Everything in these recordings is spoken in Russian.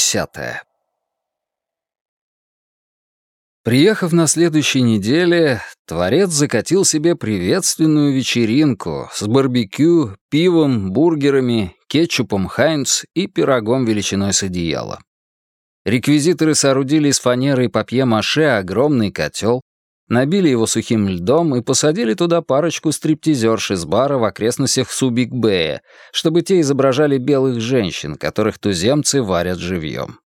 Десятое. Приехав на следующей неделе, Творец закатил себе приветственную вечеринку с барбекю, пивом, бургерами, кетчупом Хайнц и пирогом величиной с одеяла. Реквизиторы соорудили из фанеры и папье-маше огромный котел, набили его сухим льдом и посадили туда парочку стриптизерш из бара в окрестностях Субик-Бэя, чтобы те изображали белых женщин, которых туземцы варят живьем.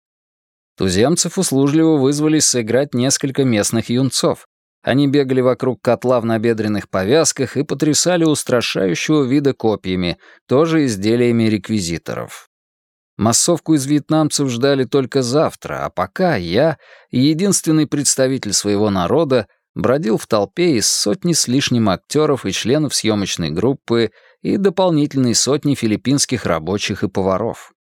Туземцев услужливо вызвались сыграть несколько местных юнцов. Они бегали вокруг котла в набедренных повязках и потрясали устрашающего вида копьями, тоже изделиями реквизиторов. Массовку из вьетнамцев ждали только завтра, а пока я, единственный представитель своего народа, бродил в толпе из сотни с лишним актеров и членов съемочной группы и дополнительной сотни филиппинских рабочих и поваров.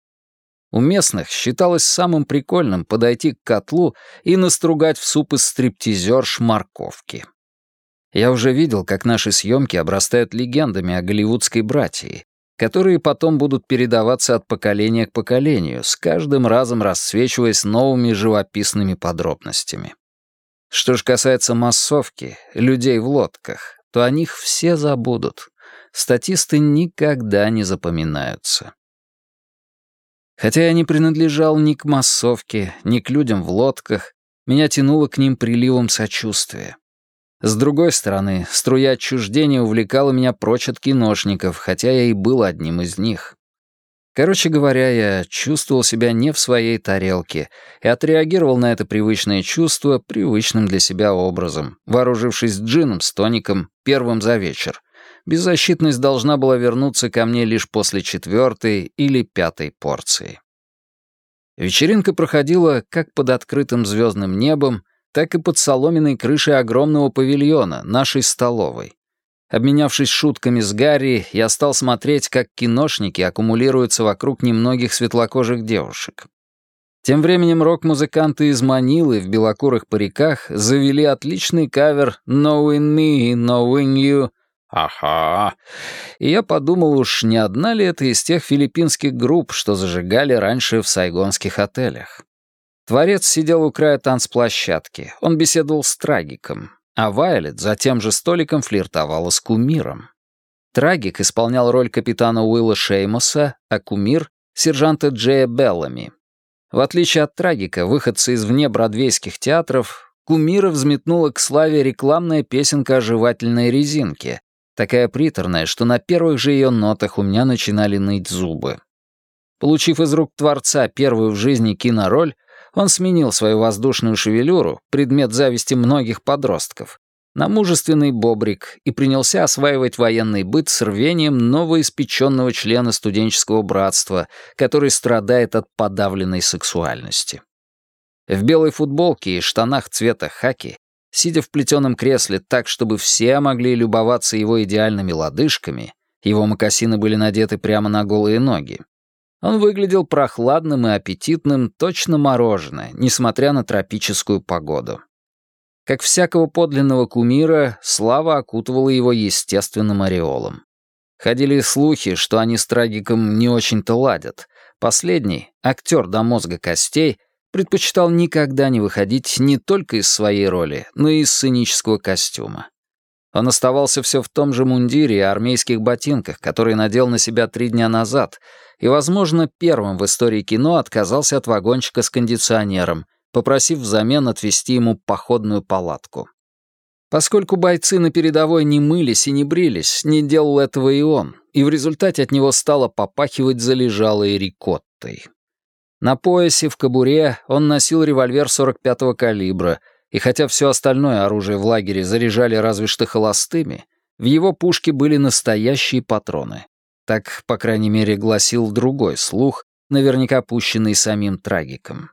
У местных считалось самым прикольным подойти к котлу и настругать в суп из стриптизерш морковки. Я уже видел, как наши съемки обрастают легендами о голливудской братьи, которые потом будут передаваться от поколения к поколению, с каждым разом расцвечиваясь новыми живописными подробностями. Что ж касается массовки, людей в лодках, то о них все забудут. Статисты никогда не запоминаются. Хотя я не принадлежал ни к массовке, ни к людям в лодках, меня тянуло к ним приливом сочувствия. С другой стороны, струя отчуждения увлекала меня прочь от киношников, хотя я и был одним из них. Короче говоря, я чувствовал себя не в своей тарелке и отреагировал на это привычное чувство привычным для себя образом, вооружившись джином с тоником первым за вечер. Беззащитность должна была вернуться ко мне лишь после четвертой или пятой порции. Вечеринка проходила как под открытым звездным небом, так и под соломенной крышей огромного павильона, нашей столовой. Обменявшись шутками с Гарри, я стал смотреть, как киношники аккумулируются вокруг немногих светлокожих девушек. Тем временем рок-музыканты из Манилы в белокурых париках завели отличный кавер «Knowing Me, Knowing You», Ага. И я подумал уж, не одна ли это из тех филиппинских групп, что зажигали раньше в сайгонских отелях. Творец сидел у края танцплощадки. Он беседовал с трагиком а Вайлет за тем же столиком флиртовала с кумиром. Трагик исполнял роль капитана Уилла Шеймоса, а кумир — сержанта Джея Беллами. В отличие от трагика, выходца из вне бродвейских театров, кумира взметнула к славе рекламная песенка о жевательной резинке, такая приторная, что на первых же ее нотах у меня начинали ныть зубы. Получив из рук Творца первую в жизни кинороль, он сменил свою воздушную шевелюру, предмет зависти многих подростков, на мужественный бобрик и принялся осваивать военный быт с рвением новоиспеченного члена студенческого братства, который страдает от подавленной сексуальности. В белой футболке и штанах цвета хаки, сидя в плетеном кресле так, чтобы все могли любоваться его идеальными лодыжками, его мокасины были надеты прямо на голые ноги, он выглядел прохладным и аппетитным, точно мороженое, несмотря на тропическую погоду. Как всякого подлинного кумира, слава окутывала его естественным ореолом. Ходили слухи, что они с трагиком не очень-то ладят. Последний, актер до мозга костей, предпочитал никогда не выходить не только из своей роли, но и из сценического костюма. Он оставался все в том же мундире и армейских ботинках, которые надел на себя три дня назад, и, возможно, первым в истории кино отказался от вагончика с кондиционером, попросив взамен отвезти ему походную палатку. Поскольку бойцы на передовой не мылись и не брились, не делал этого и он, и в результате от него стало попахивать залежалой рикоттой. На поясе в кобуре он носил револьвер 45-го калибра, и хотя все остальное оружие в лагере заряжали разве что холостыми, в его пушке были настоящие патроны. Так, по крайней мере, гласил другой слух, наверняка пущенный самим трагиком.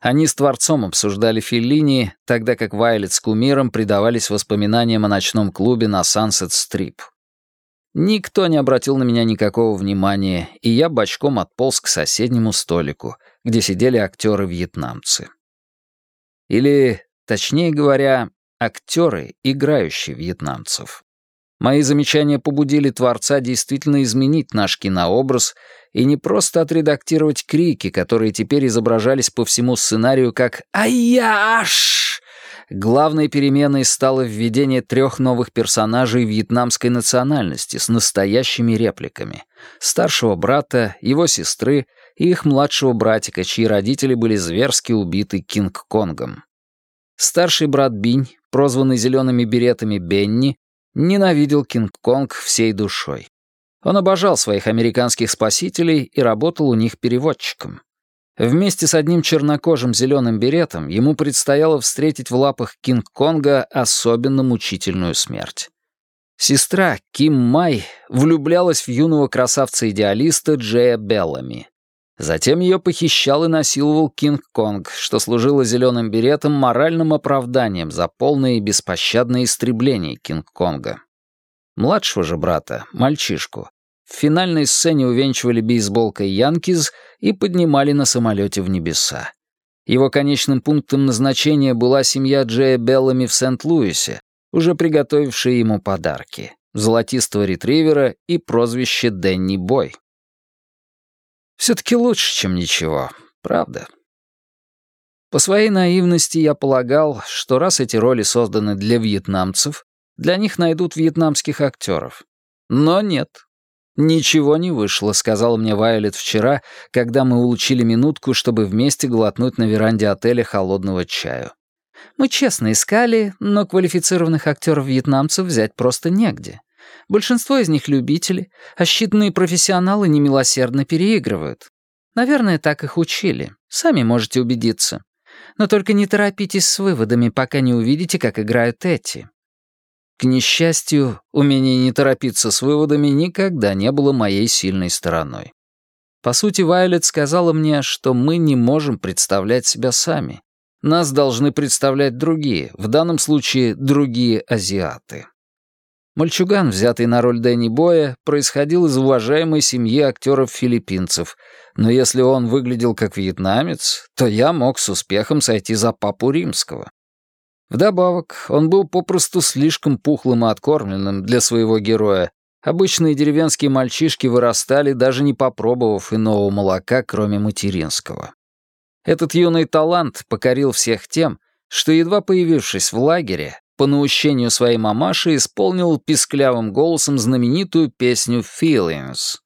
Они с Творцом обсуждали Феллини, тогда как Вайлет с Кумиром предавались воспоминаниям о ночном клубе на Сансет-Стрип. Никто не обратил на меня никакого внимания, и я бочком отполз к соседнему столику, где сидели актеры-вьетнамцы. Или, точнее говоря, актеры, играющие вьетнамцев. Мои замечания побудили Творца действительно изменить наш кинообраз и не просто отредактировать крики, которые теперь изображались по всему сценарию как «Аяш!». Главной переменой стало введение трех новых персонажей вьетнамской национальности с настоящими репликами. Старшего брата, его сестры и их младшего братика, чьи родители были зверски убиты Кинг-Конгом. Старший брат Бинь, прозванный зелеными беретами Бенни, ненавидел Кинг-Конг всей душой. Он обожал своих американских спасителей и работал у них переводчиком. Вместе с одним чернокожим зеленым беретом ему предстояло встретить в лапах Кинг-Конга особенно мучительную смерть. Сестра Ким Май влюблялась в юного красавца-идеалиста Джея Беллами. Затем ее похищал и насиловал Кинг-Конг, что служило зеленым беретом моральным оправданием за полное и беспощадное истребление Кинг-Конга. Младшего же брата, мальчишку, в финальной сцене увенчивали бейсболкой Янкиз и поднимали на самолете в небеса. Его конечным пунктом назначения была семья Джея Беллами в Сент-Луисе, уже приготовившая ему подарки — золотистого ретривера и прозвище Дэнни Бой. Все-таки лучше, чем ничего, правда? По своей наивности я полагал, что раз эти роли созданы для вьетнамцев, для них найдут вьетнамских актеров. Но нет. «Ничего не вышло», — сказала мне Вайолет вчера, когда мы улучили минутку, чтобы вместе глотнуть на веранде отеля холодного чаю. Мы честно искали, но квалифицированных актеров-вьетнамцев взять просто негде. Большинство из них любители, а считанные профессионалы немилосердно переигрывают. Наверное, так их учили. Сами можете убедиться. Но только не торопитесь с выводами, пока не увидите, как играют эти. К несчастью, умение не торопиться с выводами никогда не было моей сильной стороной. По сути, Вайлет сказала мне, что мы не можем представлять себя сами. Нас должны представлять другие, в данном случае другие азиаты. Мальчуган, взятый на роль Дэнни Боя, происходил из уважаемой семьи актеров-филиппинцев, но если он выглядел как вьетнамец, то я мог с успехом сойти за папу римского. Вдобавок, он был попросту слишком пухлым и откормленным для своего героя. Обычные деревенские мальчишки вырастали, даже не попробовав иного молока, кроме материнского. Этот юный талант покорил всех тем, что, едва появившись в лагере, по наущению своей мамаши исполнил писклявым голосом знаменитую песню «Feelings».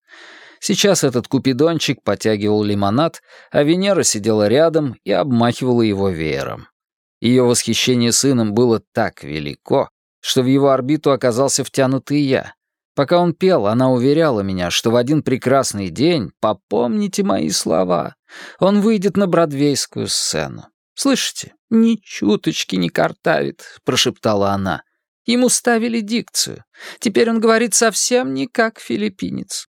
Сейчас этот купидончик потягивал лимонад, а Венера сидела рядом и обмахивала его веером. Ее восхищение сыном было так велико, что в его орбиту оказался втянут и я. Пока он пел, она уверяла меня, что в один прекрасный день, попомните мои слова, он выйдет на бродвейскую сцену. «Слышите, ни чуточки не картавит», — прошептала она. «Ему ставили дикцию. Теперь он говорит совсем не как филиппинец».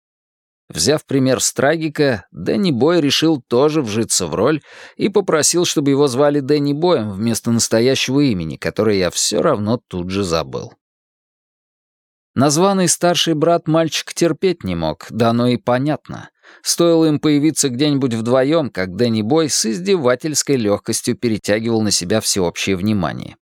Взяв пример с трагика, Дэнни Бой решил тоже вжиться в роль и попросил, чтобы его звали Дэнни Боем вместо настоящего имени, которое я все равно тут же забыл. Названный старший брат мальчик терпеть не мог, да оно и понятно. Стоило им появиться где-нибудь вдвоем, как Дэнни Бой с издевательской легкостью перетягивал на себя всеобщее внимание.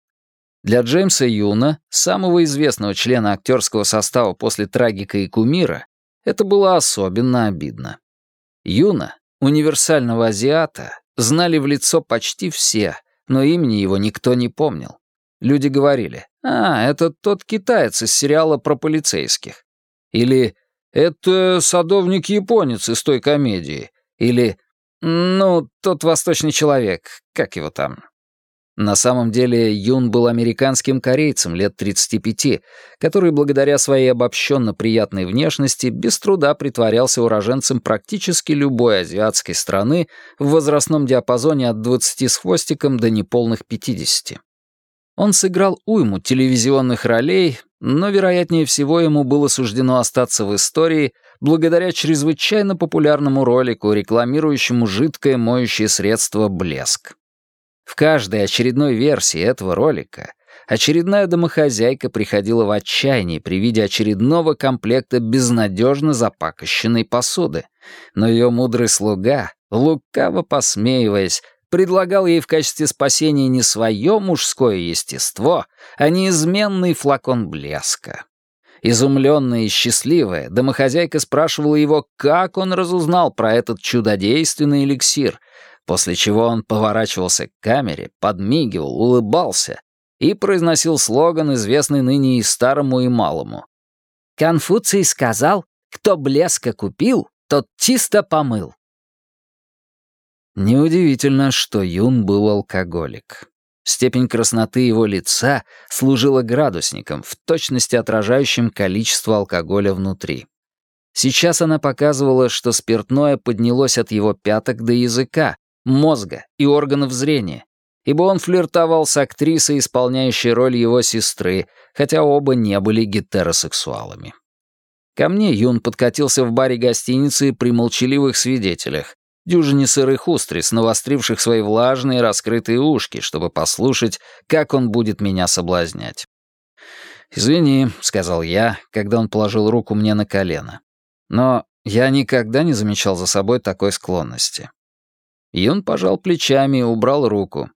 Для Джеймса Юна, самого известного члена актерского состава после «Трагика» и «Кумира», это было особенно обидно. Юна, универсального азиата, знали в лицо почти все, но имени его никто не помнил. Люди говорили, «А, это тот китаец из сериала про полицейских». Или «Это садовник-японец из той комедии». Или «Ну, тот восточный человек, как его там?» На самом деле Юн был американским корейцем лет 35, который благодаря своей обобщенно приятной внешности без труда притворялся уроженцем практически любой азиатской страны в возрастном диапазоне от 20 с хвостиком до неполных 50. Он сыграл уйму телевизионных ролей, но, вероятнее всего, ему было суждено остаться в истории благодаря чрезвычайно популярному ролику, рекламирующему жидкое моющее средство «Блеск». В каждой очередной версии этого ролика очередная домохозяйка приходила в отчаяние при виде очередного комплекта безнадежно запакощенной посуды, но ее мудрый слуга, лукаво посмеиваясь, предлагал ей в качестве спасения не свое мужское естество, а неизменный флакон блеска. Изумленная и счастливая, домохозяйка спрашивала его, как он разузнал про этот чудодейственный эликсир, после чего он поворачивался к камере, подмигивал, улыбался и произносил слоган, известный ныне и старому, и малому. «Конфуций сказал, кто блеска купил, тот чисто помыл». Неудивительно, что Юн был алкоголик. Степень красноты его лица служила градусником, в точности отражающим количество алкоголя внутри. Сейчас она показывала, что спиртное поднялось от его пяток до языка, мозга и органов зрения, ибо он флиртовал с актрисой, исполняющей роль его сестры, хотя оба не были гетеросексуалами. Ко мне Юн подкатился в баре гостиницы при молчаливых свидетелях, дюжине сырых устриц, навостривших свои влажные раскрытые ушки, чтобы послушать, как он будет меня соблазнять. «Извини», — сказал я, когда он положил руку мне на колено. «Но я никогда не замечал за собой такой склонности». Юн пожал плечами и убрал руку.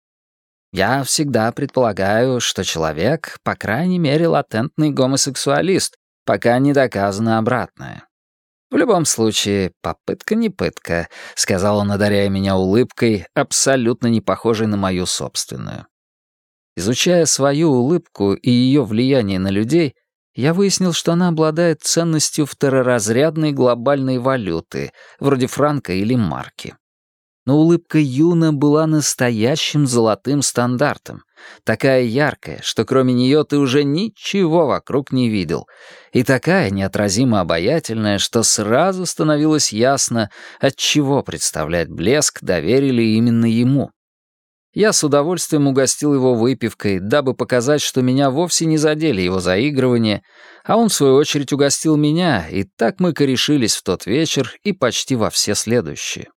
«Я всегда предполагаю, что человек, по крайней мере, латентный гомосексуалист, пока не доказано обратное. «В любом случае, попытка не пытка», — сказал он, одаряя меня улыбкой, абсолютно не похожей на мою собственную. Изучая свою улыбку и ее влияние на людей, я выяснил, что она обладает ценностью второразрядной глобальной валюты, вроде франка или марки но улыбка Юна была настоящим золотым стандартом, такая яркая, что кроме нее ты уже ничего вокруг не видел, и такая неотразимо обаятельная, что сразу становилось ясно, от чего представлять блеск доверили именно ему. Я с удовольствием угостил его выпивкой, дабы показать, что меня вовсе не задели его заигрывания, а он, в свою очередь, угостил меня, и так мы корешились в тот вечер и почти во все следующие.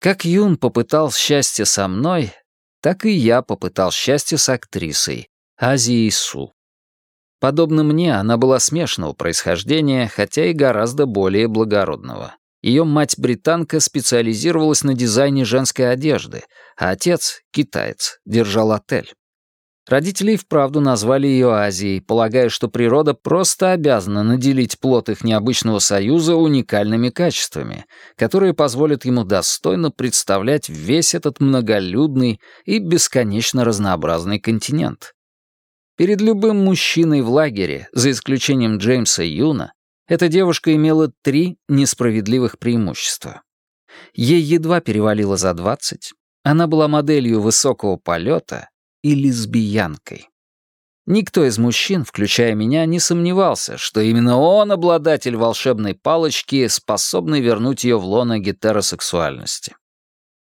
Как Юн попытал счастье со мной, так и я попытал счастье с актрисой, Азией Су. Подобно мне, она была смешанного происхождения, хотя и гораздо более благородного. Ее мать-британка специализировалась на дизайне женской одежды, а отец, китаец, держал отель. Родители и вправду назвали ее Азией, полагая, что природа просто обязана наделить плод их необычного союза уникальными качествами, которые позволят ему достойно представлять весь этот многолюдный и бесконечно разнообразный континент. Перед любым мужчиной в лагере, за исключением Джеймса Юна, эта девушка имела три несправедливых преимущества. Ей едва перевалило за 20, она была моделью высокого полета и лесбиянкой. Никто из мужчин, включая меня, не сомневался, что именно он обладатель волшебной палочки, способный вернуть ее в лоно гетеросексуальности.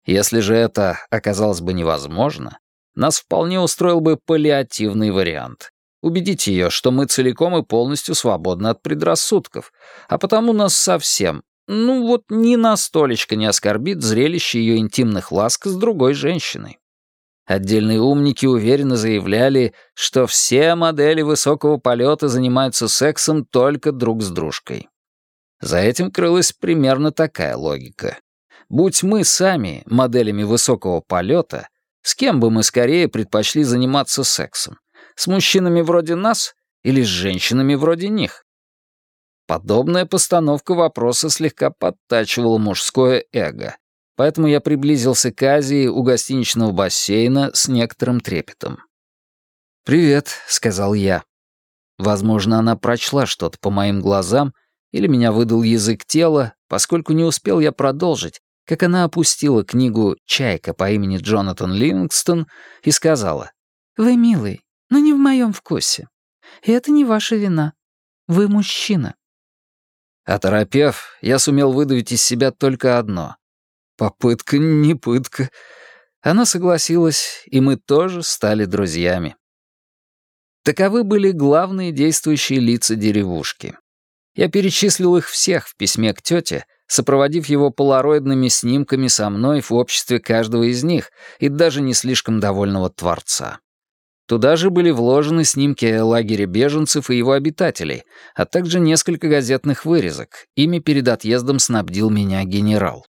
Если же это оказалось бы невозможно, нас вполне устроил бы паллиативный вариант. Убедить ее, что мы целиком и полностью свободны от предрассудков, а потому нас совсем, ну вот ни на столечко не оскорбит зрелище ее интимных ласк с другой женщиной. Отдельные умники уверенно заявляли, что все модели высокого полета занимаются сексом только друг с дружкой. За этим крылась примерно такая логика. Будь мы сами моделями высокого полета, с кем бы мы скорее предпочли заниматься сексом? С мужчинами вроде нас или с женщинами вроде них? Подобная постановка вопроса слегка подтачивала мужское эго, поэтому я приблизился к Азии у гостиничного бассейна с некоторым трепетом. «Привет», — сказал я. Возможно, она прочла что-то по моим глазам, или меня выдал язык тела, поскольку не успел я продолжить, как она опустила книгу «Чайка» по имени Джонатан Ливингстон и сказала, «Вы милый, но не в моем вкусе. И это не ваша вина. Вы мужчина». Оторопев, я сумел выдавить из себя только одно. Попытка не пытка. Она согласилась, и мы тоже стали друзьями. Таковы были главные действующие лица деревушки. Я перечислил их всех в письме к тете, сопроводив его полароидными снимками со мной в обществе каждого из них и даже не слишком довольного Творца. Туда же были вложены снимки лагеря беженцев и его обитателей, а также несколько газетных вырезок. Ими перед отъездом снабдил меня генерал.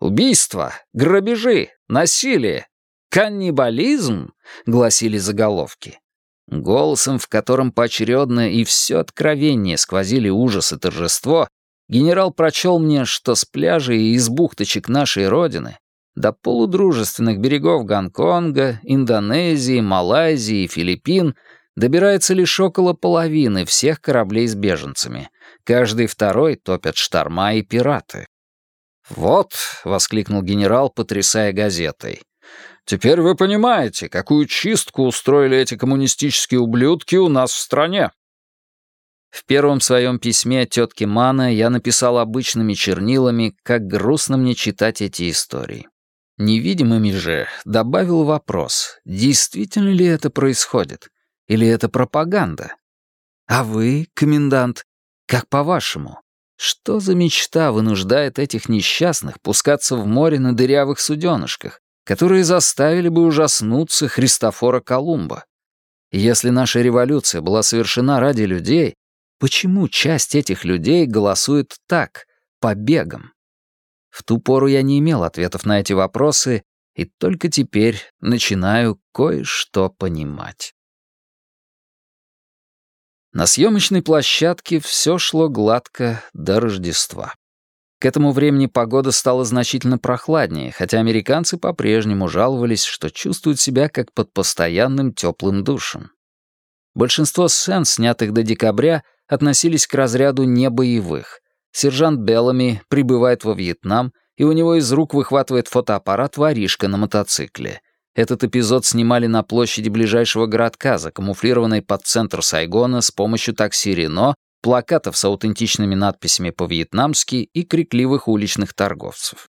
Убийства, грабежи, насилие, каннибализм, гласили заголовки. Голосом, в котором поочередно и все откровение сквозили ужас и торжество, генерал прочел мне, что с пляжей и из бухточек нашей Родины до полудружественных берегов Гонконга, Индонезии, Малайзии и Филиппин добирается лишь около половины всех кораблей с беженцами. Каждый второй топят шторма и пираты. «Вот», — воскликнул генерал, потрясая газетой, «теперь вы понимаете, какую чистку устроили эти коммунистические ублюдки у нас в стране». В первом своем письме тетке Мана я написал обычными чернилами, как грустно мне читать эти истории. Невидимыми же добавил вопрос, действительно ли это происходит, или это пропаганда? А вы, комендант, как по-вашему, что за мечта вынуждает этих несчастных пускаться в море на дырявых суденышках, которые заставили бы ужаснуться Христофора Колумба? Если наша революция была совершена ради людей, почему часть этих людей голосует так, побегом? В ту пору я не имел ответов на эти вопросы и только теперь начинаю кое-что понимать. На съемочной площадке все шло гладко до Рождества. К этому времени погода стала значительно прохладнее, хотя американцы по-прежнему жаловались, что чувствуют себя как под постоянным теплым душем. Большинство сцен, снятых до декабря, относились к разряду небоевых, Сержант Беллами прибывает во Вьетнам, и у него из рук выхватывает фотоаппарат воришка на мотоцикле. Этот эпизод снимали на площади ближайшего городка, закамуфлированной под центр Сайгона с помощью такси «Рено», плакатов с аутентичными надписями по-вьетнамски и крикливых уличных торговцев.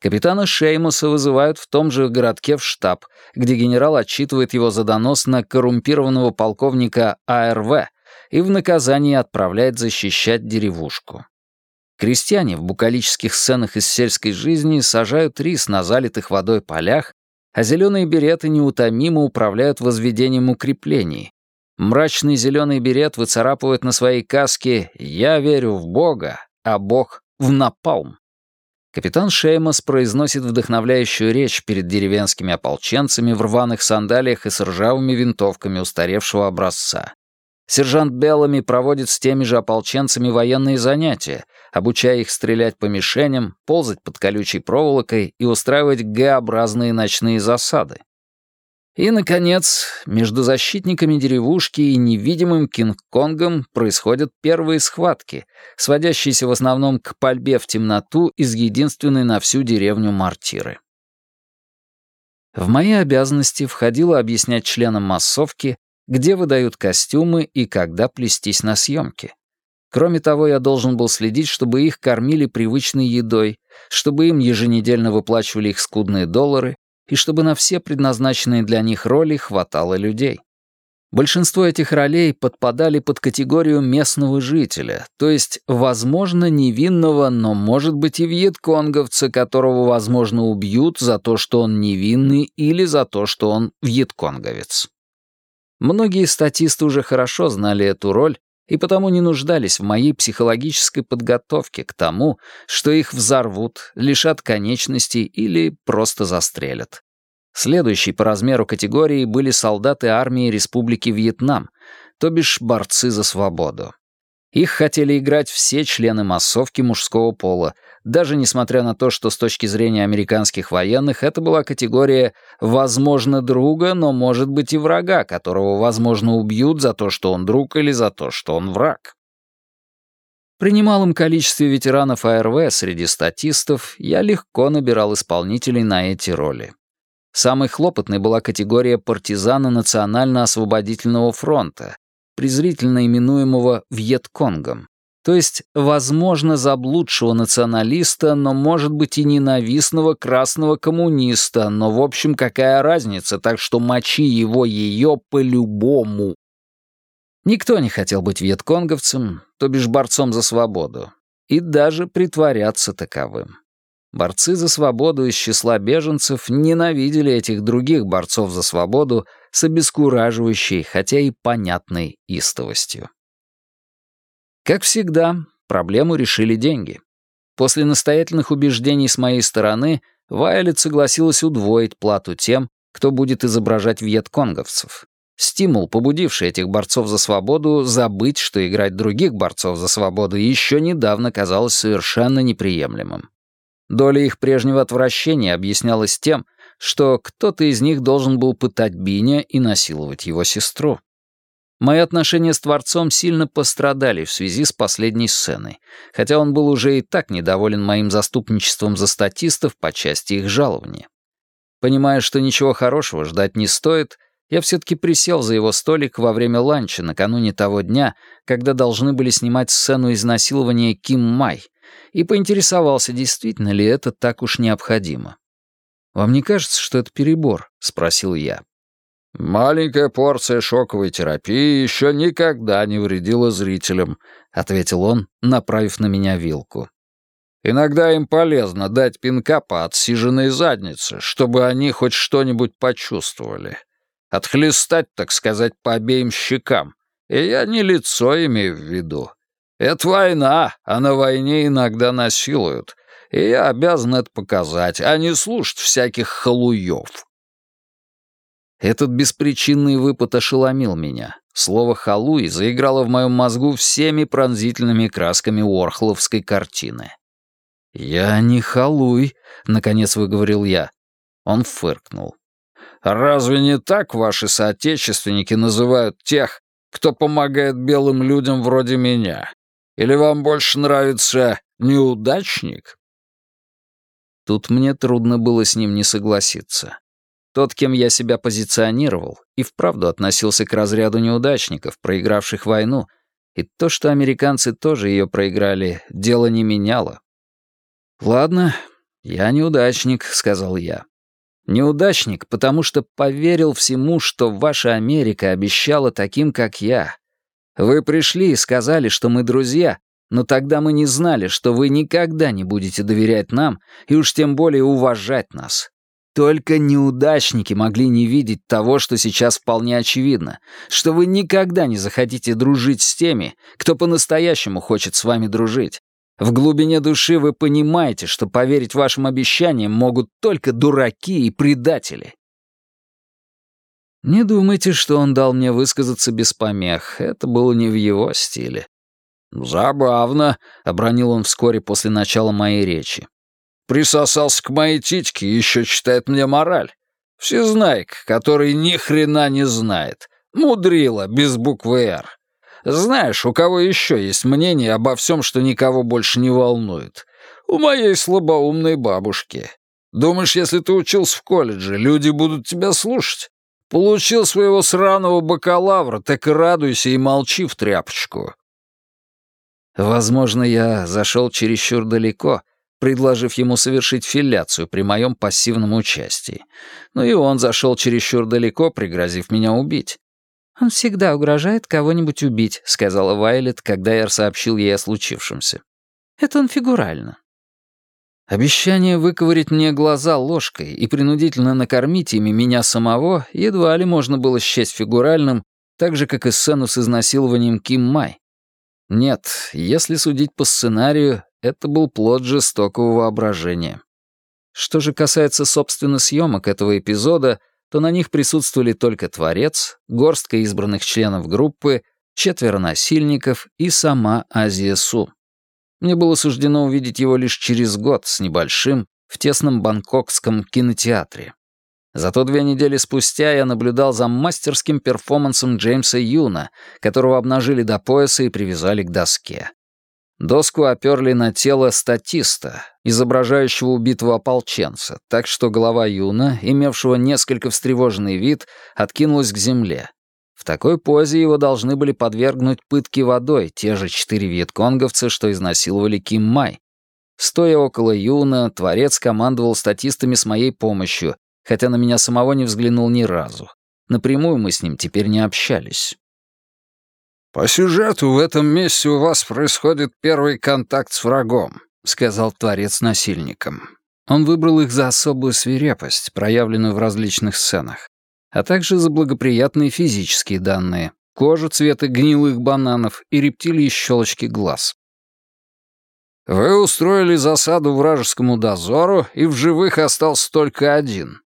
Капитана Шеймуса вызывают в том же городке в штаб, где генерал отчитывает его за донос на коррумпированного полковника АРВ и в наказание отправляет защищать деревушку. Крестьяне в букалических сценах из сельской жизни сажают рис на залитых водой полях, а зеленые береты неутомимо управляют возведением укреплений. Мрачный зеленый берет выцарапывает на своей каске «Я верю в Бога, а Бог в напалм». Капитан Шеймос произносит вдохновляющую речь перед деревенскими ополченцами в рваных сандалиях и с ржавыми винтовками устаревшего образца. Сержант Беллами проводит с теми же ополченцами военные занятия, обучая их стрелять по мишеням, ползать под колючей проволокой и устраивать Г-образные ночные засады. И, наконец, между защитниками деревушки и невидимым Кинг-Конгом происходят первые схватки, сводящиеся в основном к пальбе в темноту из единственной на всю деревню мартиры. В мои обязанности входило объяснять членам массовки, где выдают костюмы и когда плестись на съемки. Кроме того, я должен был следить, чтобы их кормили привычной едой, чтобы им еженедельно выплачивали их скудные доллары и чтобы на все предназначенные для них роли хватало людей. Большинство этих ролей подпадали под категорию местного жителя, то есть, возможно, невинного, но, может быть, и вьетконговца, которого, возможно, убьют за то, что он невинный или за то, что он вьетконговец. Многие статисты уже хорошо знали эту роль и потому не нуждались в моей психологической подготовке к тому, что их взорвут, лишат конечностей или просто застрелят. Следующей по размеру категории были солдаты армии Республики Вьетнам, то бишь борцы за свободу. Их хотели играть все члены массовки мужского пола, даже несмотря на то, что с точки зрения американских военных это была категория «возможно, друга, но может быть и врага, которого, возможно, убьют за то, что он друг или за то, что он враг». При немалом количестве ветеранов АРВ среди статистов я легко набирал исполнителей на эти роли. Самой хлопотной была категория партизана Национально-освободительного фронта, презрительно именуемого Вьетконгом, то есть, возможно, заблудшего националиста, но, может быть, и ненавистного красного коммуниста, но, в общем, какая разница, так что мочи его ее по-любому. Никто не хотел быть вьетконговцем, то бишь борцом за свободу, и даже притворяться таковым. Борцы за свободу из числа беженцев ненавидели этих других борцов за свободу с обескураживающей, хотя и понятной истовостью. Как всегда, проблему решили деньги. После настоятельных убеждений с моей стороны Вайолет согласилась удвоить плату тем, кто будет изображать вьетконговцев. Стимул, побудивший этих борцов за свободу забыть, что играть других борцов за свободу еще недавно казалось совершенно неприемлемым. Доля их прежнего отвращения объяснялась тем, что кто-то из них должен был пытать Биня и насиловать его сестру. Мои отношения с Творцом сильно пострадали в связи с последней сценой, хотя он был уже и так недоволен моим заступничеством за статистов по части их жалования. Понимая, что ничего хорошего ждать не стоит, я все-таки присел за его столик во время ланча накануне того дня, когда должны были снимать сцену изнасилования Ким Май, и поинтересовался, действительно ли это так уж необходимо. «Вам не кажется, что это перебор?» — спросил я. «Маленькая порция шоковой терапии еще никогда не вредила зрителям», — ответил он, направив на меня вилку. «Иногда им полезно дать пинка по отсиженной заднице, чтобы они хоть что-нибудь почувствовали. Отхлестать, так сказать, по обеим щекам. И я не лицо имею в виду. Это война, а на войне иногда насилуют. И я обязан это показать, а не слушать всяких халуев». Этот беспричинный выпад ошеломил меня. Слово «халуй» заиграло в моем мозгу всеми пронзительными красками Уорхловской картины. «Я не халуй», — наконец выговорил я. Он фыркнул. «Разве не так ваши соотечественники называют тех, кто помогает белым людям вроде меня? Или вам больше нравится неудачник?» Тут мне трудно было с ним не согласиться. Тот, кем я себя позиционировал, и вправду относился к разряду неудачников, проигравших войну, и то, что американцы тоже ее проиграли, дело не меняло. «Ладно, я неудачник», — сказал я. «Неудачник, потому что поверил всему, что ваша Америка обещала таким, как я. Вы пришли и сказали, что мы друзья, но тогда мы не знали, что вы никогда не будете доверять нам и уж тем более уважать нас. Только неудачники могли не видеть того, что сейчас вполне очевидно, что вы никогда не захотите дружить с теми, кто по-настоящему хочет с вами дружить. В глубине души вы понимаете, что поверить вашим обещаниям могут только дураки и предатели. Не думайте, что он дал мне высказаться без помех. Это было не в его стиле. «Забавно», — обронил он вскоре после начала моей речи. Присосался к моей титьке и еще читает мне мораль. Всезнайка, который ни хрена не знает. Мудрила, без буквы «Р». Знаешь, у кого еще есть мнение обо всем, что никого больше не волнует? У моей слабоумной бабушки. Думаешь, если ты учился в колледже, люди будут тебя слушать? Получил своего сраного бакалавра, так и радуйся и молчи в тряпочку. Возможно, я зашел чересчур далеко — предложив ему совершить филляцию при моем пассивном участии. Но и он зашел чересчур далеко, пригрозив меня убить. «Он всегда угрожает кого-нибудь убить», — сказала Вайлет, когда я сообщил ей о случившемся. «Это он фигурально». Обещание выковырять мне глаза ложкой и принудительно накормить ими меня самого едва ли можно было счесть фигуральным, так же, как и сцену с изнасилованием Ким Май. Нет, если судить по сценарию, это был плод жестокого воображения. Что же касается, собственно, съемок этого эпизода, то на них присутствовали только Творец, горстка избранных членов группы, четверо насильников и сама Азия Су. Мне было суждено увидеть его лишь через год с небольшим в тесном бангкокском кинотеатре. Зато две недели спустя я наблюдал за мастерским перформансом Джеймса Юна, которого обнажили до пояса и привязали к доске. Доску оперли на тело статиста, изображающего убитого ополченца, так что голова Юна, имевшего несколько встревоженный вид, откинулась к земле. Такой позе его должны были подвергнуть пытке водой те же четыре вьетконговца, что изнасиловали Ким Май. Стоя около Юна, творец командовал статистами с моей помощью, хотя на меня самого не взглянул ни разу. Напрямую мы с ним теперь не общались. «По сюжету в этом месте у вас происходит первый контакт с врагом», — сказал творец насильникам. Он выбрал их за особую свирепость, проявленную в различных сценах, а также за благоприятные физические данные — кожу цвета гнилых бананов и рептилии щелочки глаз. «Вы устроили засаду вражескому дозору, и в живых остался только один.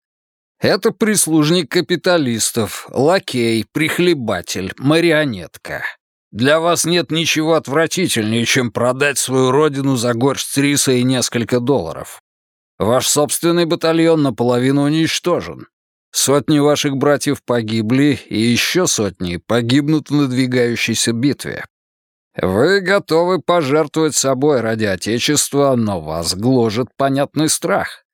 Это прислужник капиталистов, лакей, прихлебатель, марионетка. Для вас нет ничего отвратительнее, чем продать свою родину за горсть риса и несколько долларов. Ваш собственный батальон наполовину уничтожен. Сотни ваших братьев погибли, и еще сотни погибнут в надвигающейся битве. Вы готовы пожертвовать собой ради Отечества, но вас гложет понятный страх.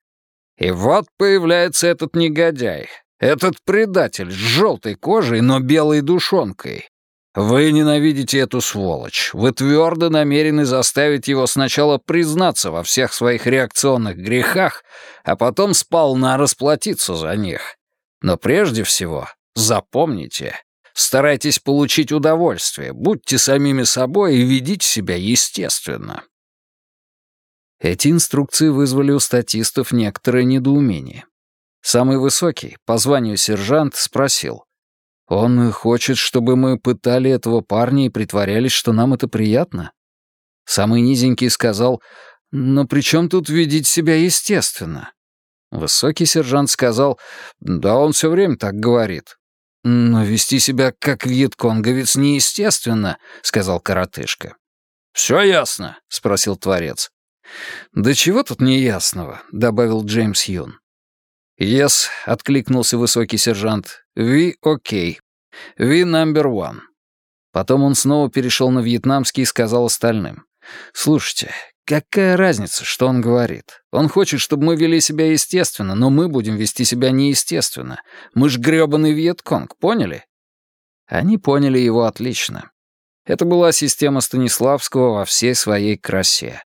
И вот появляется этот негодяй, этот предатель с желтой кожей, но белой душонкой. Вы ненавидите эту сволочь. Вы твердо намерены заставить его сначала признаться во всех своих реакционных грехах, а потом сполна расплатиться за них. Но прежде всего, запомните, старайтесь получить удовольствие, будьте самими собой и ведите себя естественно. Эти инструкции вызвали у статистов некоторое недоумение. Самый высокий, по званию сержант, спросил. «Он хочет, чтобы мы пытали этого парня и притворялись, что нам это приятно?» Самый низенький сказал, «Но при чем тут ведить себя естественно?» Высокий сержант сказал, «Да он все время так говорит». «Но вести себя как вьетконговец неестественно», — сказал коротышка. «Все ясно?» — спросил Творец. «Да чего тут неясного?» — добавил Джеймс Юн. «Yes», — откликнулся высокий сержант. «We okay. We number one». Потом он снова перешел на вьетнамский и сказал остальным. «Слушайте, Какая разница, что он говорит? Он хочет, чтобы мы вели себя естественно, но мы будем вести себя неестественно. Мы ж грёбаный Вьетконг, поняли? Они поняли его отлично. Это была система Станиславского во всей своей красе.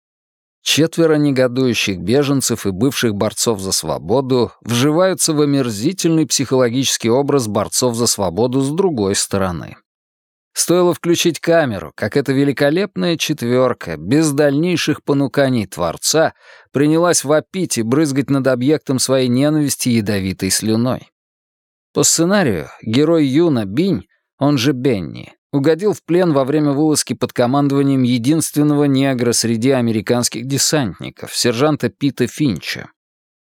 Четверо негодующих беженцев и бывших борцов за свободу вживаются в омерзительный психологический образ борцов за свободу с другой стороны. Стоило включить камеру, как эта великолепная четверка, без дальнейших понуканий Творца, принялась вопить и брызгать над объектом своей ненависти ядовитой слюной. По сценарию, герой Юна Бинь, он же Бенни, угодил в плен во время вылазки под командованием единственного негра среди американских десантников, сержанта Пита Финча.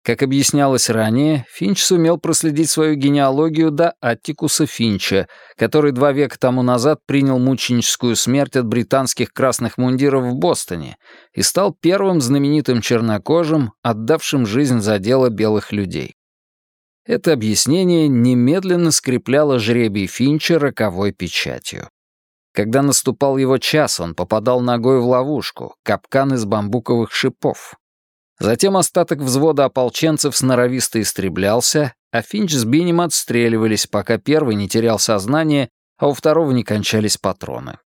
Как объяснялось ранее, Финч сумел проследить свою генеалогию до Аттикуса Финча, который два века тому назад принял мученическую смерть от британских красных мундиров в Бостоне и стал первым знаменитым чернокожим, отдавшим жизнь за дело белых людей. Это объяснение немедленно скрепляло жребий Финча роковой печатью. Когда наступал его час, он попадал ногой в ловушку, капкан из бамбуковых шипов. Затем остаток взвода ополченцев сноровисто истреблялся, а Финч с Бинем отстреливались, пока первый не терял сознание, а у второго не кончались патроны.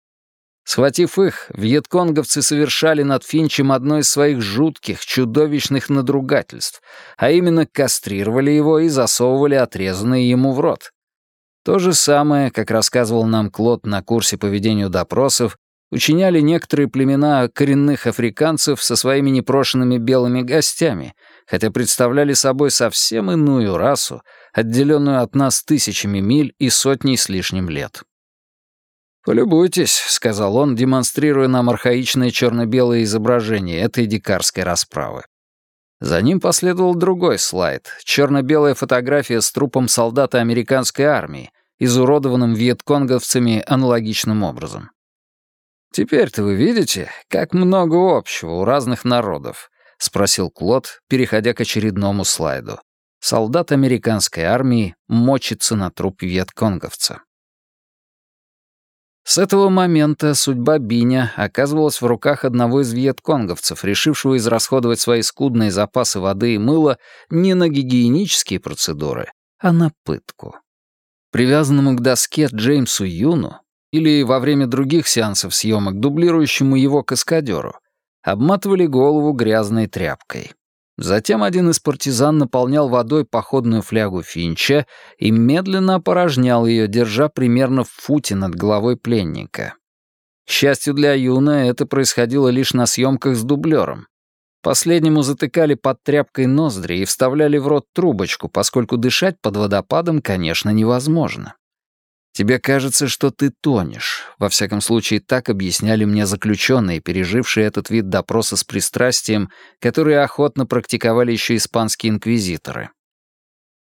Схватив их, вьетконговцы совершали над Финчем одно из своих жутких, чудовищных надругательств, а именно кастрировали его и засовывали отрезанные ему в рот. То же самое, как рассказывал нам Клод на курсе по ведению допросов, учиняли некоторые племена коренных африканцев со своими непрошенными белыми гостями, хотя представляли собой совсем иную расу, отделенную от нас тысячами миль и сотней с лишним лет. «Полюбуйтесь», — сказал он, демонстрируя нам архаичное черно-белое изображение этой дикарской расправы. За ним последовал другой слайд, черно-белая фотография с трупом солдата американской армии, изуродованным вьетконговцами аналогичным образом. «Теперь-то вы видите, как много общего у разных народов», — спросил Клод, переходя к очередному слайду. Солдат американской армии мочится на труп вьетконговца. С этого момента судьба Биня оказывалась в руках одного из вьетконговцев, решившего израсходовать свои скудные запасы воды и мыла не на гигиенические процедуры, а на пытку. Привязанному к доске Джеймсу Юну или во время других сеансов съемок дублирующему его каскадеру, обматывали голову грязной тряпкой. Затем один из партизан наполнял водой походную флягу Финча и медленно опорожнял ее, держа примерно в футе над головой пленника. К счастью для Юна, это происходило лишь на съемках с дублером. Последнему затыкали под тряпкой ноздри и вставляли в рот трубочку, поскольку дышать под водопадом, конечно, невозможно. Тебе кажется, что ты тонешь. Во всяком случае, так объясняли мне заключенные, пережившие этот вид допроса с пристрастием, которые охотно практиковали еще испанские инквизиторы.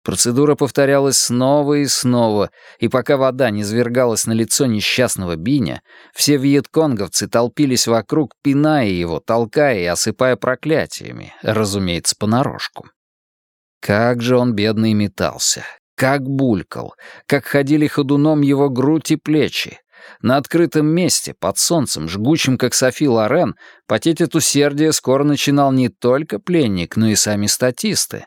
Процедура повторялась снова и снова, и пока вода не звергалась на лицо несчастного Биня, все вьетконговцы толпились вокруг, пиная его, толкая и осыпая проклятиями, разумеется, понарошку. Как же он бедный метался, как булькал, как ходили ходуном его грудь и плечи. На открытом месте, под солнцем, жгучим, как Софи Лорен, потеть от усердия скоро начинал не только пленник, но и сами статисты.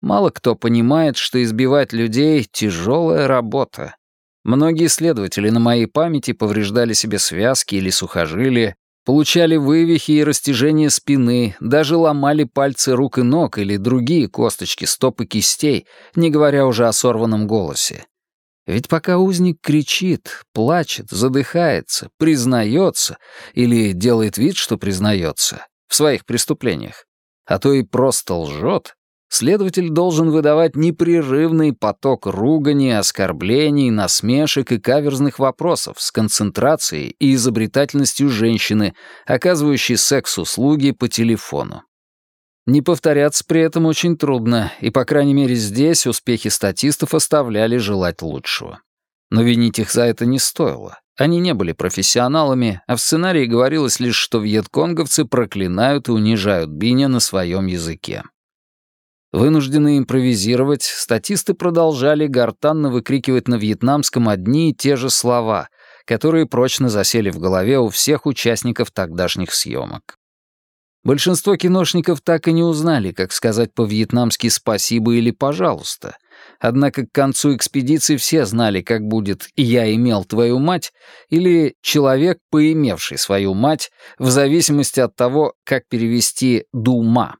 Мало кто понимает, что избивать людей — тяжелая работа. Многие исследователи на моей памяти повреждали себе связки или сухожилия, получали вывихи и растяжение спины, даже ломали пальцы рук и ног или другие косточки стоп и кистей, не говоря уже о сорванном голосе. Ведь пока узник кричит, плачет, задыхается, признается или делает вид, что признается в своих преступлениях, а то и просто лжет, Следователь должен выдавать непрерывный поток ругани, оскорблений, насмешек и каверзных вопросов с концентрацией и изобретательностью женщины, оказывающей секс-услуги по телефону. Не повторяться при этом очень трудно, и, по крайней мере, здесь успехи статистов оставляли желать лучшего. Но винить их за это не стоило. Они не были профессионалами, а в сценарии говорилось лишь, что вьетконговцы проклинают и унижают Биня на своем языке. Вынужденные импровизировать, статисты продолжали гортанно выкрикивать на вьетнамском одни и те же слова, которые прочно засели в голове у всех участников тогдашних съемок. Большинство киношников так и не узнали, как сказать по-вьетнамски «спасибо» или «пожалуйста». Однако к концу экспедиции все знали, как будет «я имел твою мать» или «человек, поимевший свою мать», в зависимости от того, как перевести «дума».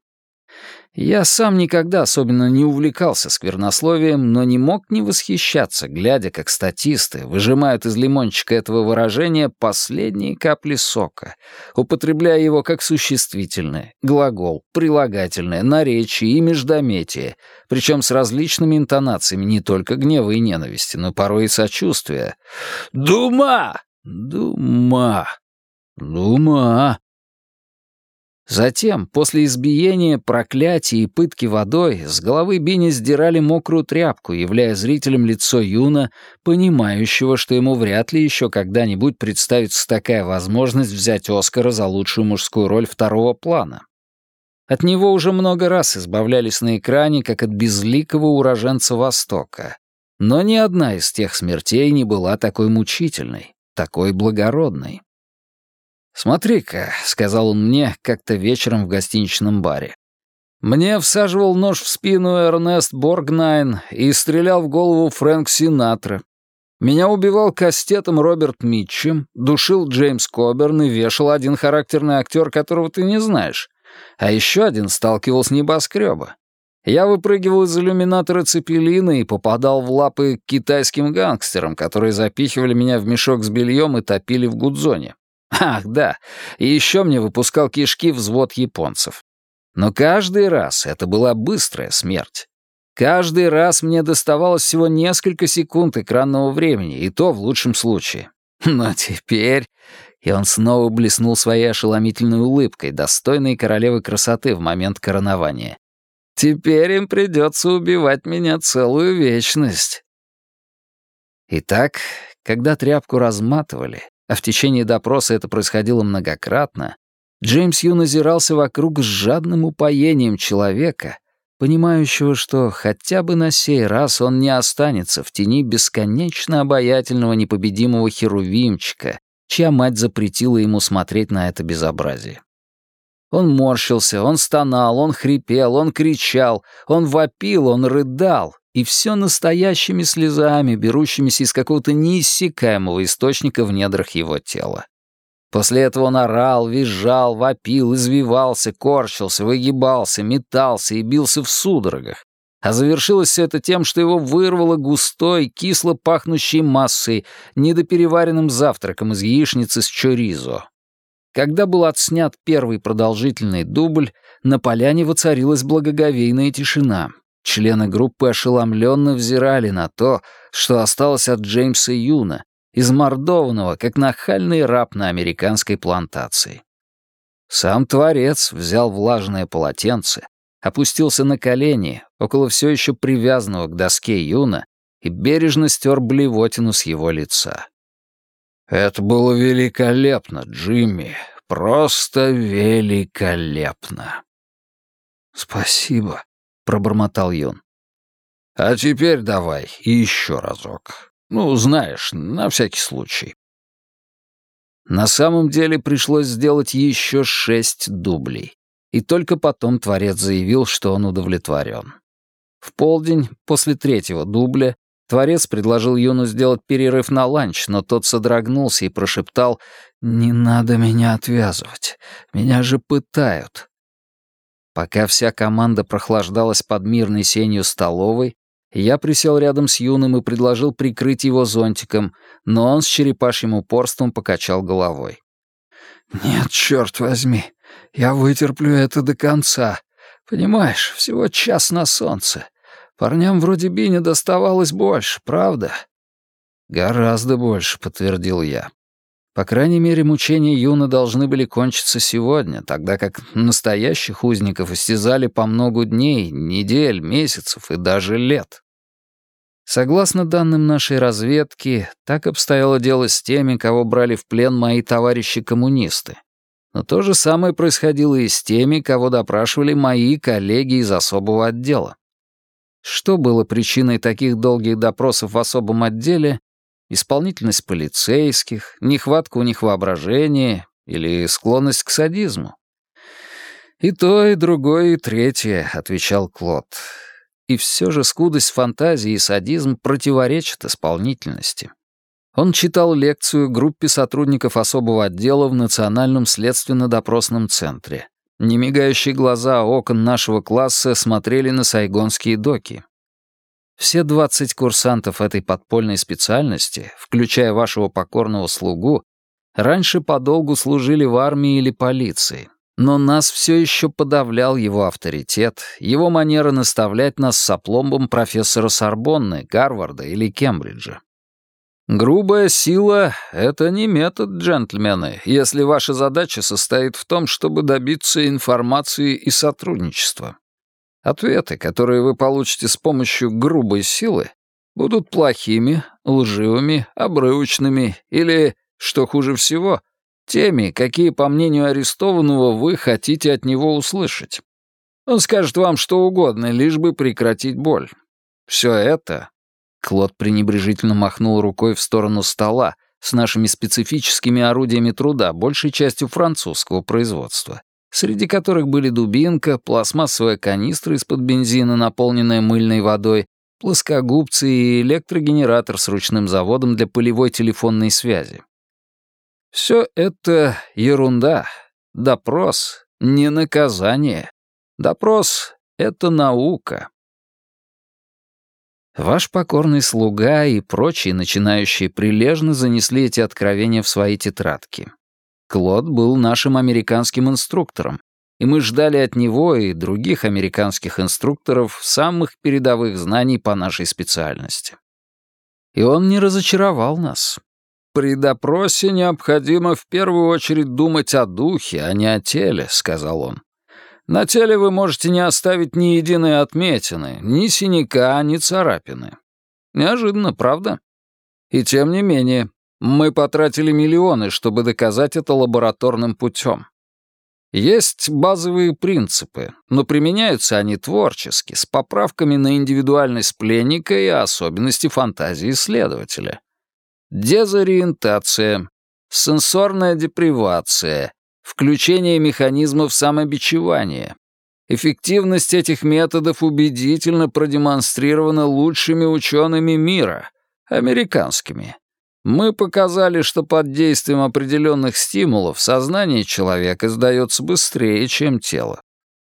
Я сам никогда особенно не увлекался сквернословием, но не мог не восхищаться, глядя, как статисты выжимают из лимончика этого выражения последние капли сока, употребляя его как существительное, глагол, прилагательное, наречие и междометие, причем с различными интонациями не только гнева и ненависти, но порой и сочувствия. «Дума! Дума! Дума!» Затем, после избиения, проклятий и пытки водой, с головы Бини сдирали мокрую тряпку, являя зрителям лицо Юна, понимающего, что ему вряд ли еще когда-нибудь представится такая возможность взять Оскара за лучшую мужскую роль второго плана. От него уже много раз избавлялись на экране, как от безликого уроженца Востока. Но ни одна из тех смертей не была такой мучительной, такой благородной. «Смотри-ка», — сказал он мне как-то вечером в гостиничном баре. «Мне всаживал нож в спину Эрнест Боргнайн и стрелял в голову Фрэнк Синатра. Меня убивал кастетом Роберт Митчем, душил Джеймс Коберн и вешал один характерный актер, которого ты не знаешь. А еще один сталкивал с небоскреба. Я выпрыгивал из иллюминатора Цепелина и попадал в лапы к китайским гангстерам, которые запихивали меня в мешок с бельем и топили в гудзоне. Ах, да, и еще мне выпускал кишки взвод японцев. Но каждый раз это была быстрая смерть. Каждый раз мне доставалось всего несколько секунд экранного времени, и то в лучшем случае. Но теперь... И он снова блеснул своей ошеломительной улыбкой, достойной королевы красоты в момент коронования. «Теперь им придется убивать меня целую вечность». Итак, когда тряпку разматывали, а в течение допроса это происходило многократно, Джеймс Ю назирался вокруг с жадным упоением человека, понимающего, что хотя бы на сей раз он не останется в тени бесконечно обаятельного непобедимого херувимчика, чья мать запретила ему смотреть на это безобразие. Он морщился, он стонал, он хрипел, он кричал, он вопил, он рыдал, и все настоящими слезами, берущимися из какого-то неиссякаемого источника в недрах его тела. После этого он орал, визжал, вопил, извивался, корчился, выгибался, метался и бился в судорогах. А завершилось все это тем, что его вырвало густой, кисло пахнущей массой, недопереваренным завтраком из яичницы с чоризо. Когда был отснят первый продолжительный дубль, на поляне воцарилась благоговейная тишина. Члены группы ошеломленно взирали на то, что осталось от Джеймса Юна, измордованного, как нахальный раб на американской плантации. Сам творец взял влажное полотенце, опустился на колени около все еще привязанного к доске Юна и бережно стер блевотину с его лица. «Это было великолепно, Джимми, просто великолепно!» «Спасибо», — пробормотал Юн. «А теперь давай еще разок. Ну, знаешь, на всякий случай». На самом деле пришлось сделать еще шесть дублей. И только потом Творец заявил, что он удовлетворен. В полдень, после третьего дубля, Творец предложил Юну сделать перерыв на ланч, но тот содрогнулся и прошептал «Не надо меня отвязывать, меня же пытают». Пока вся команда прохлаждалась под мирной сенью столовой, я присел рядом с Юным и предложил прикрыть его зонтиком, но он с черепашьим упорством покачал головой. «Нет, черт возьми, я вытерплю это до конца. Понимаешь, всего час на солнце. Парням вроде Бини доставалось больше, правда?» «Гораздо больше», — подтвердил я. По крайней мере, мучения Юна должны были кончиться сегодня, тогда как настоящих узников истязали по многу дней, недель, месяцев и даже лет. Согласно данным нашей разведки, так обстояло дело с теми, кого брали в плен мои товарищи-коммунисты. Но то же самое происходило и с теми, кого допрашивали мои коллеги из особого отдела. Что было причиной таких долгих допросов в особом отделе, Исполнительность полицейских, нехватка у них воображения или склонность к садизму? «И то, и другое, и третье», — отвечал Клод. И все же скудость фантазии и садизм противоречат исполнительности. Он читал лекцию группе сотрудников особого отдела в Национальном следственно-допросном центре. Немигающие глаза окон нашего класса смотрели на сайгонские доки. Все 20 курсантов этой подпольной специальности, включая вашего покорного слугу, раньше подолгу служили в армии или полиции, но нас все еще подавлял его авторитет, его манера наставлять нас с опломбом профессора Сорбонны, Гарварда или Кембриджа. Грубая сила — это не метод, джентльмены, если ваша задача состоит в том, чтобы добиться информации и сотрудничества. Ответы, которые вы получите с помощью грубой силы, будут плохими, лживыми, обрывочными или, что хуже всего, теми, какие, по мнению арестованного, вы хотите от него услышать. Он скажет вам что угодно, лишь бы прекратить боль. Все это... Клод пренебрежительно махнул рукой в сторону стола с нашими специфическими орудиями труда, большей частью французского производства среди которых были дубинка, пластмассовая канистра из-под бензина, наполненная мыльной водой, плоскогубцы и электрогенератор с ручным заводом для полевой телефонной связи. Все это ерунда. Допрос — не наказание. Допрос — это наука. Ваш покорный слуга и прочие начинающие прилежно занесли эти откровения в свои тетрадки. Клод был нашим американским инструктором, и мы ждали от него и других американских инструкторов самых передовых знаний по нашей специальности. И он не разочаровал нас. «При допросе необходимо в первую очередь думать о духе, а не о теле», — сказал он. «На теле вы можете не оставить ни единой отметины, ни синяка, ни царапины. Неожиданно, правда? И тем не менее, мы потратили миллионы, чтобы доказать это лабораторным путем. Есть базовые принципы, но применяются они творчески, с поправками на индивидуальность пленника и особенности фантазии исследователя. Дезориентация, сенсорная депривация, включение механизмов самобичевания. Эффективность этих методов убедительно продемонстрирована лучшими учеными мира, американскими, мы показали, что под действием определенных стимулов сознание человека сдается быстрее, чем тело.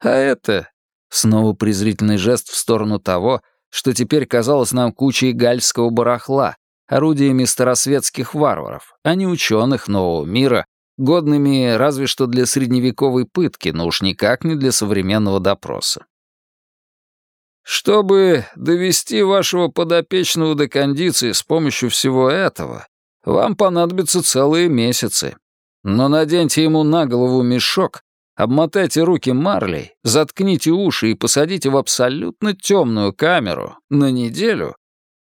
А это... Снова презрительный жест в сторону того, что теперь казалось нам кучей гальского барахла, орудиями старосветских варваров, а не ученых нового мира, годными разве что для средневековой пытки, но уж никак не для современного допроса. Чтобы довести вашего подопечного до кондиции с помощью всего этого, вам понадобятся целые месяцы. Но наденьте ему на голову мешок, обмотайте руки марлей, заткните уши и посадите в абсолютно темную камеру на неделю,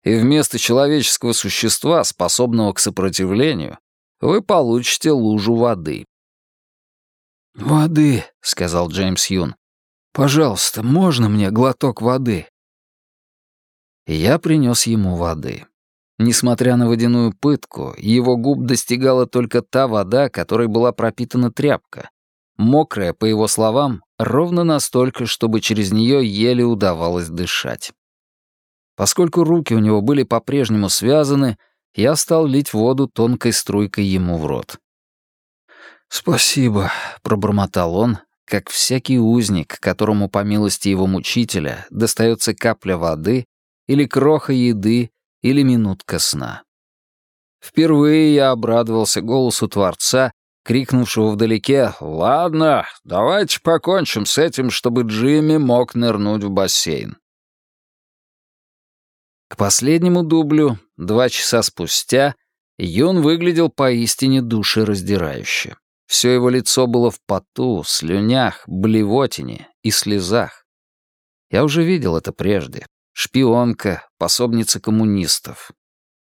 и вместо человеческого существа, способного к сопротивлению, вы получите лужу воды. «Воды», — сказал Джеймс Юн. «Пожалуйста, можно мне глоток воды?» Я принес ему воды. Несмотря на водяную пытку, его губ достигала только та вода, которой была пропитана тряпка. Мокрая, по его словам, ровно настолько, чтобы через нее еле удавалось дышать. Поскольку руки у него были по-прежнему связаны, я стал лить воду тонкой струйкой ему в рот. «Спасибо», — пробормотал он, как всякий узник, которому по милости его мучителя достается капля воды или кроха еды или минутка сна. Впервые я обрадовался голосу Творца, крикнувшего вдалеке «Ладно, давайте покончим с этим, чтобы Джимми мог нырнуть в бассейн». К последнему дублю, два часа спустя, Юн выглядел поистине душераздирающе. Все его лицо было в поту, слюнях, блевотине и слезах. Я уже видел это прежде. Шпионка, пособница коммунистов.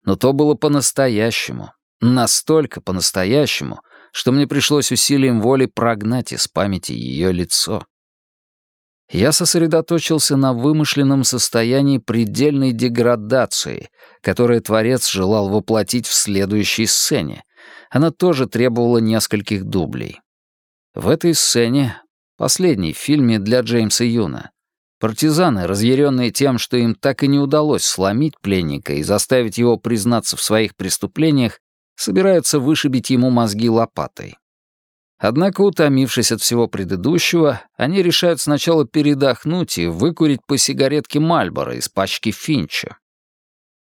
Но то было по-настоящему. Настолько по-настоящему, что мне пришлось усилием воли прогнать из памяти ее лицо. Я сосредоточился на вымышленном состоянии предельной деградации, которое Творец желал воплотить в следующей сцене. Она тоже требовала нескольких дублей. В этой сцене, последней в фильме для Джеймса Юна, Партизаны, разъяренные тем, что им так и не удалось сломить пленника и заставить его признаться в своих преступлениях, собираются вышибить ему мозги лопатой. Однако, утомившись от всего предыдущего, они решают сначала передохнуть и выкурить по сигаретке Мальбора из пачки Финча.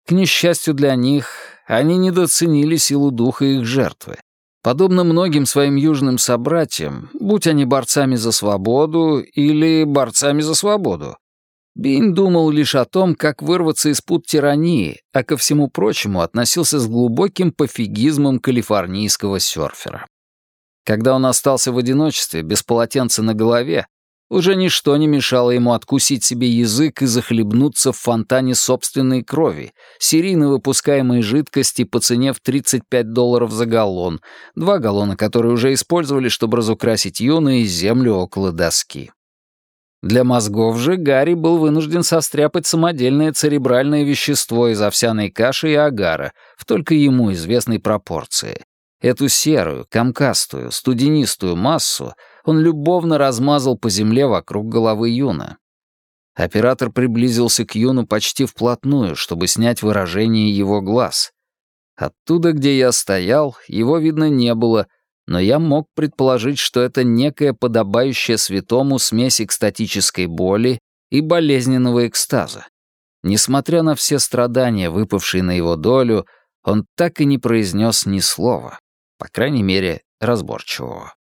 К несчастью для них, они недооценили силу духа их жертвы. Подобно многим своим южным собратьям, будь они борцами за свободу или борцами за свободу, Бин думал лишь о том, как вырваться из пут тирании, а ко всему прочему относился с глубоким пофигизмом калифорнийского серфера. Когда он остался в одиночестве, без полотенца на голове, уже ничто не мешало ему откусить себе язык и захлебнуться в фонтане собственной крови, серийно выпускаемой жидкости по цене в 35 долларов за галлон, два галлона, которые уже использовали, чтобы разукрасить юны и землю около доски. Для мозгов же Гарри был вынужден состряпать самодельное церебральное вещество из овсяной каши и агара в только ему известной пропорции. Эту серую, комкастую, студенистую массу он любовно размазал по земле вокруг головы Юна. Оператор приблизился к Юну почти вплотную, чтобы снять выражение его глаз. Оттуда, где я стоял, его видно не было, но я мог предположить, что это некая подобающая святому смесь экстатической боли и болезненного экстаза. Несмотря на все страдания, выпавшие на его долю, он так и не произнес ни слова, по крайней мере, разборчивого.